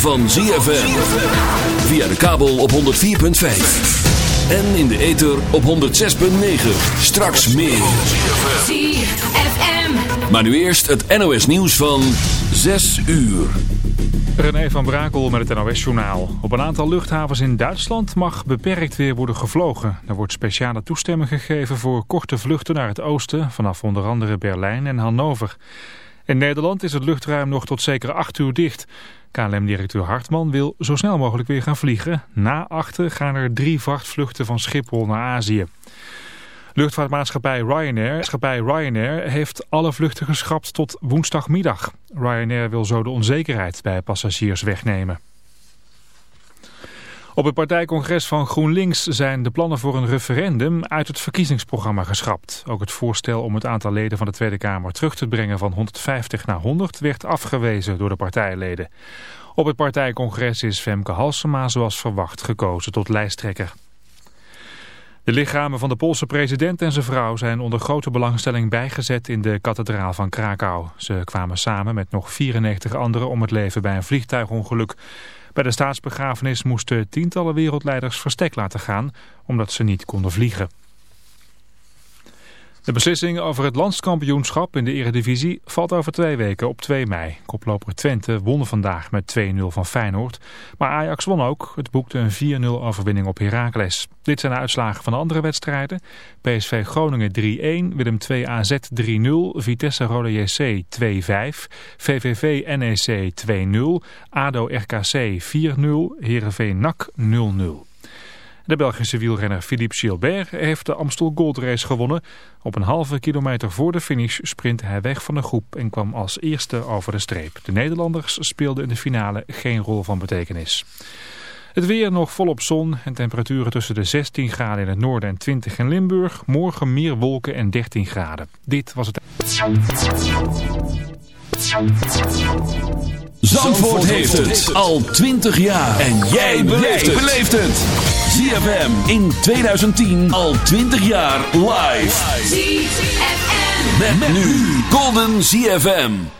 van ZFM. Via de kabel op 104.5. En in de ether op 106.9. Straks meer. ZFM. Maar nu eerst het NOS nieuws van 6 uur. René van Brakel met het NOS-journaal. Op een aantal luchthavens in Duitsland mag beperkt weer worden gevlogen. Er wordt speciale toestemming gegeven voor korte vluchten naar het oosten... vanaf onder andere Berlijn en Hannover. In Nederland is het luchtruim nog tot zeker 8 uur dicht. KLM-directeur Hartman wil zo snel mogelijk weer gaan vliegen. Na achter gaan er drie vrachtvluchten van Schiphol naar Azië. Luchtvaartmaatschappij Ryanair, maatschappij Ryanair heeft alle vluchten geschrapt tot woensdagmiddag. Ryanair wil zo de onzekerheid bij passagiers wegnemen. Op het partijcongres van GroenLinks zijn de plannen voor een referendum uit het verkiezingsprogramma geschrapt. Ook het voorstel om het aantal leden van de Tweede Kamer terug te brengen van 150 naar 100 werd afgewezen door de partijleden. Op het partijcongres is Femke Halsema zoals verwacht gekozen tot lijsttrekker. De lichamen van de Poolse president en zijn vrouw zijn onder grote belangstelling bijgezet in de kathedraal van Krakau. Ze kwamen samen met nog 94 anderen om het leven bij een vliegtuigongeluk. Bij de staatsbegrafenis moesten tientallen wereldleiders verstek laten gaan omdat ze niet konden vliegen. De beslissing over het landskampioenschap in de eredivisie valt over twee weken op 2 mei. Koploper Twente won vandaag met 2-0 van Feyenoord. Maar Ajax won ook. Het boekte een 4-0 overwinning op Heracles. Dit zijn de uitslagen van de andere wedstrijden. PSV Groningen 3-1, Willem 2 AZ 3-0, Vitesse Rode JC 2-5, VVV NEC 2-0, ADO RKC 4-0, Heerenveen NAC 0-0. De Belgische wielrenner Philippe Gilbert heeft de Amstel Gold Race gewonnen. Op een halve kilometer voor de finish sprint hij weg van de groep en kwam als eerste over de streep. De Nederlanders speelden in de finale geen rol van betekenis. Het weer nog volop zon en temperaturen tussen de 16 graden in het noorden en 20 in Limburg. Morgen meer wolken en 13 graden. Dit was het... Zandvoort heeft het al 20 jaar. En jij beleeft het. ZFM in 2010 al 20 jaar live. ZFM. Met, nu Golden ZFM.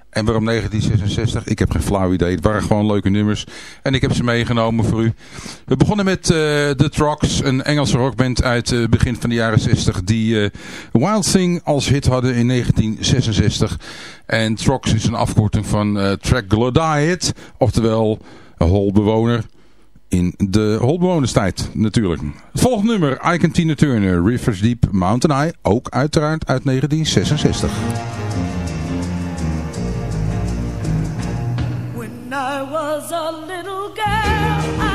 En waarom 1966? Ik heb geen flauw idee. Het waren gewoon leuke nummers. En ik heb ze meegenomen voor u. We begonnen met uh, The Trucks, een Engelse rockband uit het uh, begin van de jaren 60. Die uh, Wild Thing als hit hadden in 1966. En Trucks is een afkorting van uh, Troglodyte. Oftewel holbewoner. In de holbewonerstijd natuurlijk. Het volgende nummer, Ike Tina Turner, Rivers Deep, Mountain High. Ook uiteraard uit 1966. I was a little girl, I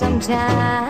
to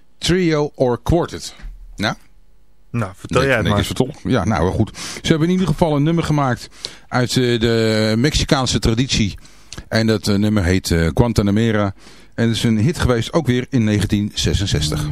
Trio or Quartet. Nou, Nou, vertel jij het Nee, maar. is vertolkt. Ja, nou wel goed. Ze hebben in ieder geval een nummer gemaakt uit eh, de Mexicaanse traditie. En dat eh, nummer heet eh, Guantanamera. En het is een hit geweest ook weer in 1966.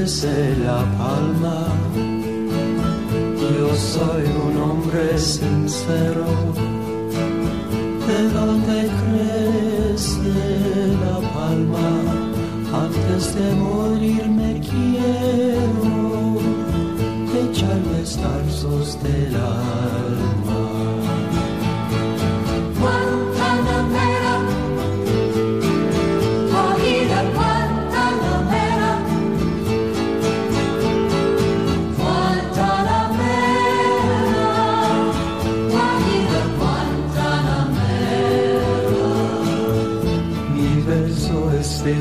Crece la palma. Yo soy un hombre sincero, de donde crece la palma, antes de morir me quiero echar los del alma.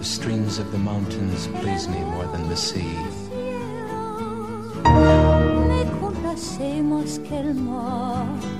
The streams of the mountains please me more than the sea. Hacemos que el mar.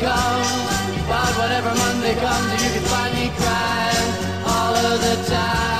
comes, but whenever Monday comes, you can find me crying all of the time.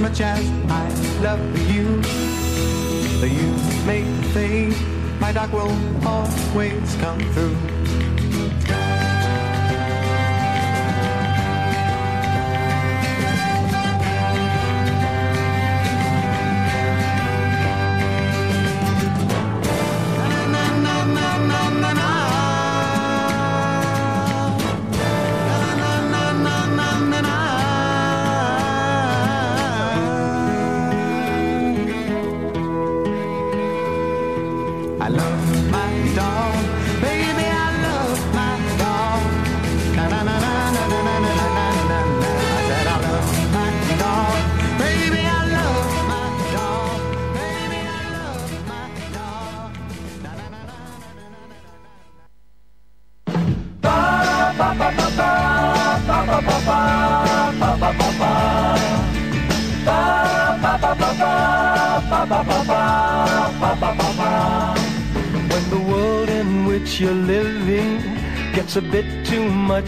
much as I love you. You make fade, my dog will always come through.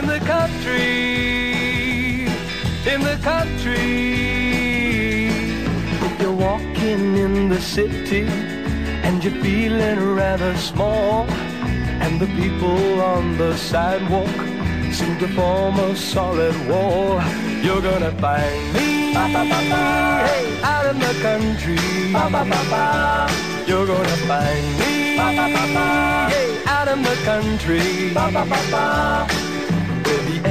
in the country, in the country. If you're walking in the city and you're feeling rather small, and the people on the sidewalk seem to form a solid wall. You're gonna find me hey, out in the country. You're gonna find me hey, out in the country.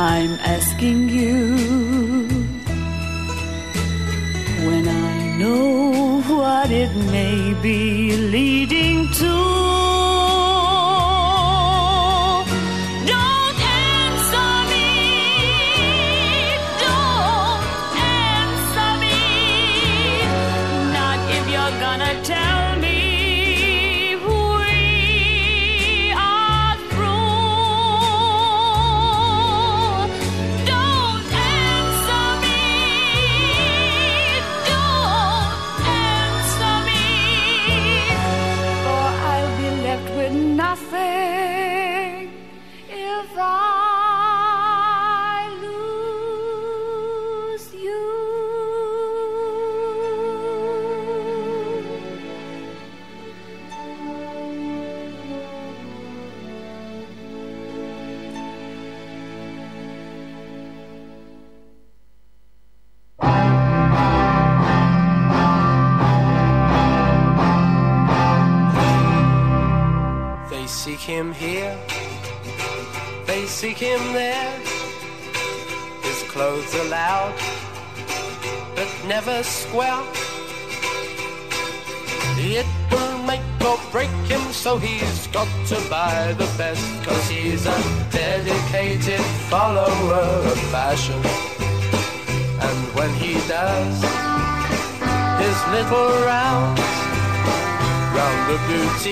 I'm asking you when I know what it may be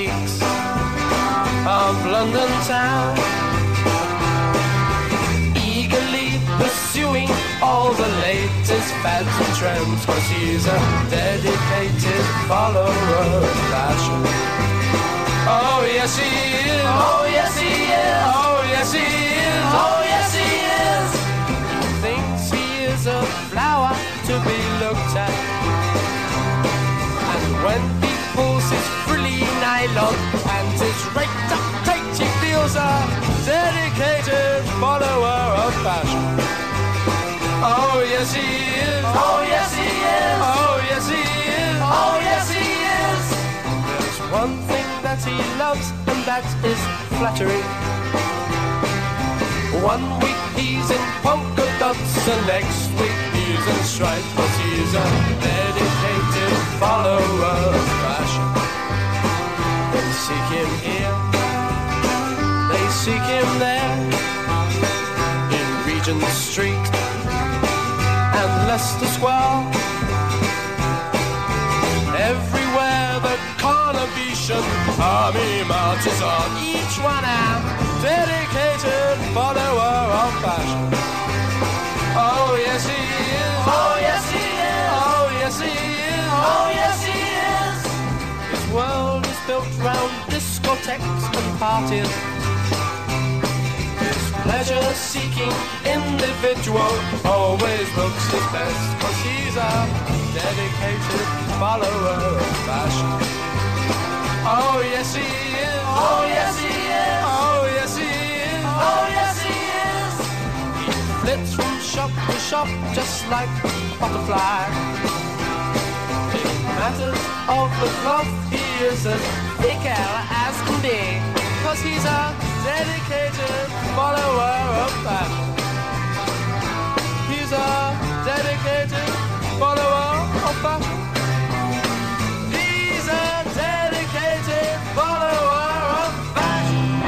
the of London town. Eagerly pursuing all the latest fads and trends, cause he's a dedicated follower of fashion. Oh yes he is, oh yes he is, oh yes he is, oh yes he is. Thinks he is a flower to be looked at. And when his frilly nylon and his raked up tight, he feels a dedicated follower of fashion. Oh yes he is. Oh yes he is. Oh yes he is. Oh yes he is. There's one thing that he loves, and that is flattery. One week he's in polka dots, and next week he's in stripes, but he's a dedicated follower of fashion. They seek him here, they seek him there, in Regent Street and Leicester Square. Everywhere the Carnabetian army marches on, each one a dedicated follower of fashion. Oh yes he is. Oh yes he is. Oh yes he is. Oh yes he is. World is built round discotheques and parties. His pleasure-seeking individual always looks his best, cause he's a dedicated follower of fashion. Oh yes he is. Oh yes he is. Oh yes he is. Oh yes he is. He flits from shop to shop just like a butterfly. Matters of the cloth, he is as thick as can be. Cause he's a dedicated follower of. He's a dedicated follower of dedicated follower of fashion.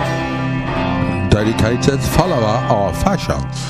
Dedicated follower of fashion.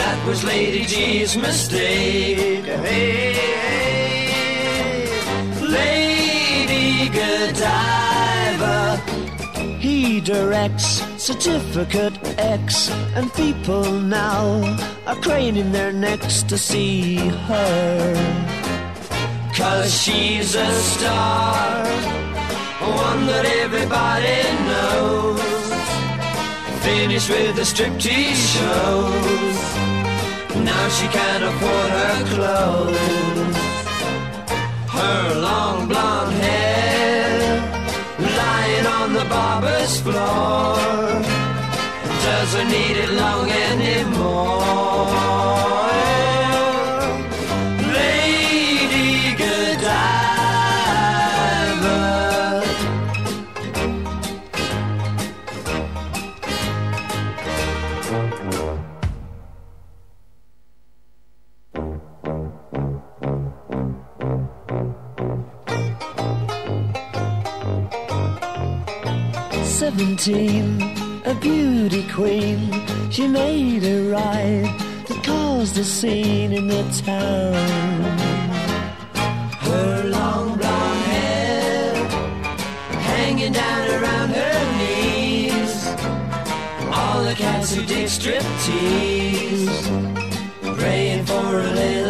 That was Lady G's mistake. Hey, hey, Lady Godiva. He directs Certificate X, and people now are craning their necks to see her. Cause she's a star, one that everybody knows. Finished with the striptease shows. Now she can't afford her clothes. Her long blonde hair lying on the barber's floor doesn't need it long anymore. Seventeen, a beauty queen. She made a ride that caused a scene in the town. Her long blonde hair hanging down around her knees. All the cats who dig striptease, praying for a little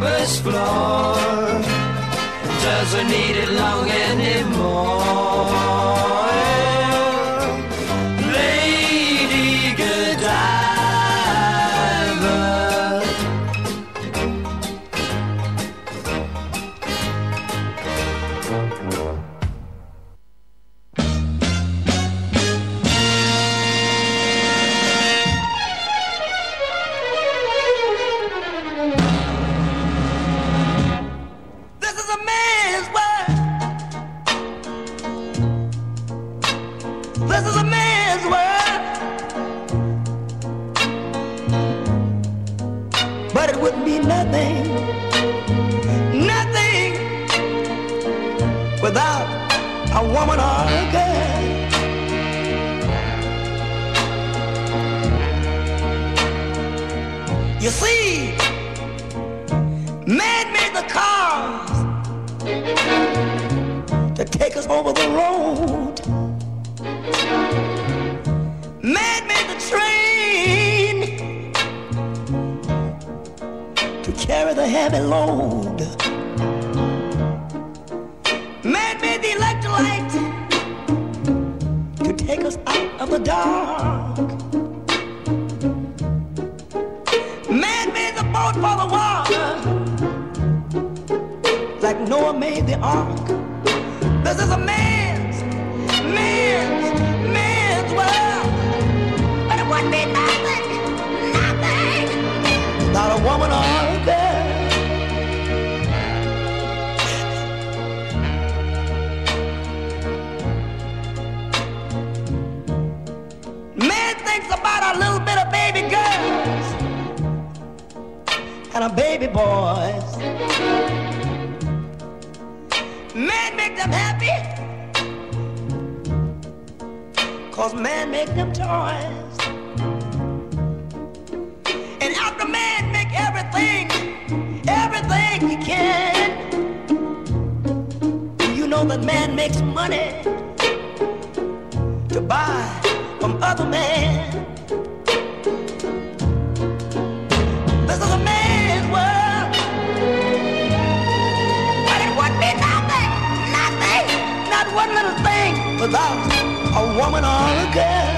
barber's floor doesn't need it long anymore. A baby boys. Man make them happy, cause man make them toys. And after man make everything, everything he can, you know that man makes money to buy from other men. Without a woman or a girl.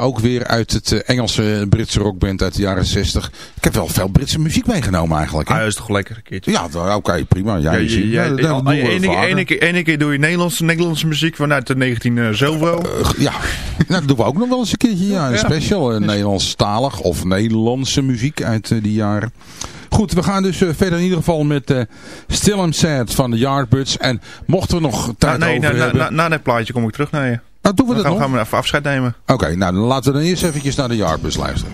ook weer uit het eh, Engelse Britse rockband uit de jaren 60. Ik heb wel veel Britse muziek meegenomen eigenlijk. hè? Ah, dat is toch lekker een keertje. Ja, oké, prima. Ja, je ziet. ja, Ja, ja, ene, ene, keer, ene keer doe je Nederlandse, Nederlandse muziek vanuit de 19 eh, zoveel. Ja, nou, dat doen we ook nog wel eens een keertje. Ja, een special uh, Nederlandstalig of Nederlandse muziek uit eh, die jaren. Goed, we gaan dus eh, verder in ieder geval met eh Still I'm Sad van de Yardbirds. En mochten we nog tijd Nou, nee, over na, na, hebben... na, na dat plaatje kom ik terug naar je. Nou, doen we Dan dat gaan, nog? gaan we even afscheid nemen. Oké, nou dan laten we dan eerst eventjes naar de Yardbirds luisteren.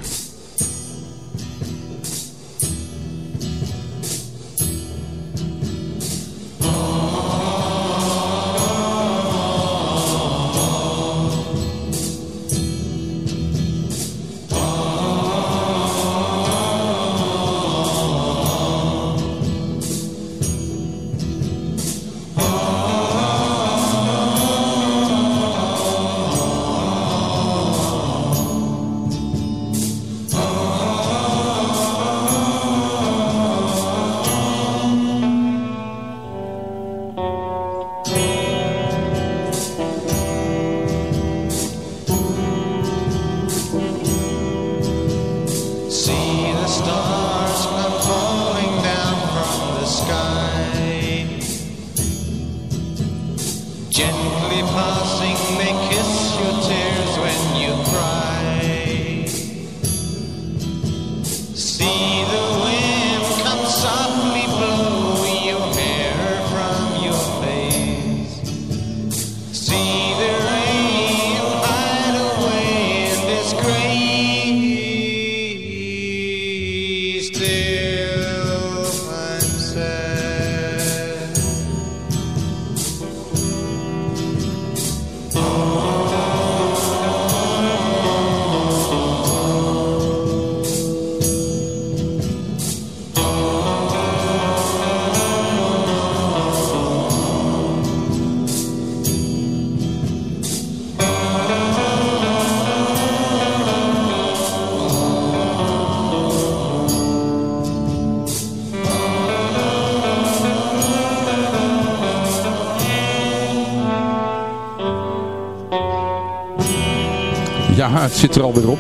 Zit er alweer op.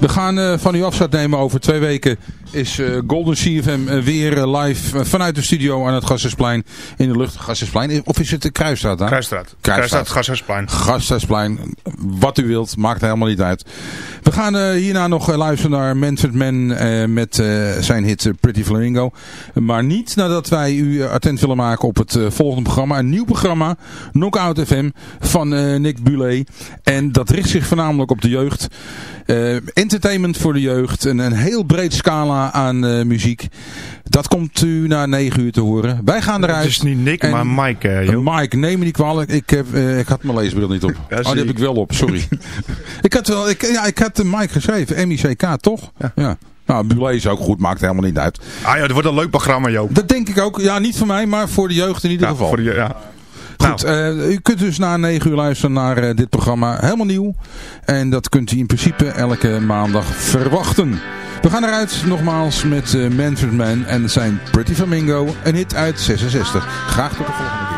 We gaan eh, van u afscheid nemen over twee weken is eh, Golden CFM eh, weer live vanuit de studio aan het Gassersplein in de lucht. Gassersplein, of is het de Kruisstraat daar? Kruisstraat. Kruisstraat, Gassersplein. Gasthuisplein, wat u wilt, maakt helemaal niet uit. We gaan eh, hierna nog eh, luisteren naar Manfred Mann eh, met zijn hit Pretty Flamingo. Maar niet nadat wij u attent willen maken op het volgende programma. Een nieuw programma, Knockout FM, van Nick Bulet. En dat richt zich voornamelijk op de jeugd. Entertainment voor de jeugd. Een, een heel breed scala aan muziek. Dat komt u na 9 uur te horen. Wij gaan eruit. Het is niet Nick, En- maar Mike. joh. Mike, neem me niet kwalijk. Ik, heb, ik had mijn leesbril niet op. Ja, oh, die heb ik. ik wel op, sorry. ik had wel, ik, ja, ik had de Mike geschreven. M-I-C-K, toch? Ja. Nou, Bulet is ook goed, maakt helemaal niet uit. Ah ja, het wordt een leuk programma, Joop. Dat denk ik ook. Ja, niet voor mij, maar voor de jeugd in ieder Ja, geval. voor de, ja. Goed, eh, u kunt dus na 9 uur luisteren naar eh, dit programma. Helemaal nieuw. En dat kunt u in principe elke maandag verwachten. We gaan eruit nogmaals met eh, Manfred Mann en zijn Pretty Flamingo. Een hit uit 66. Graag tot de volgende keer.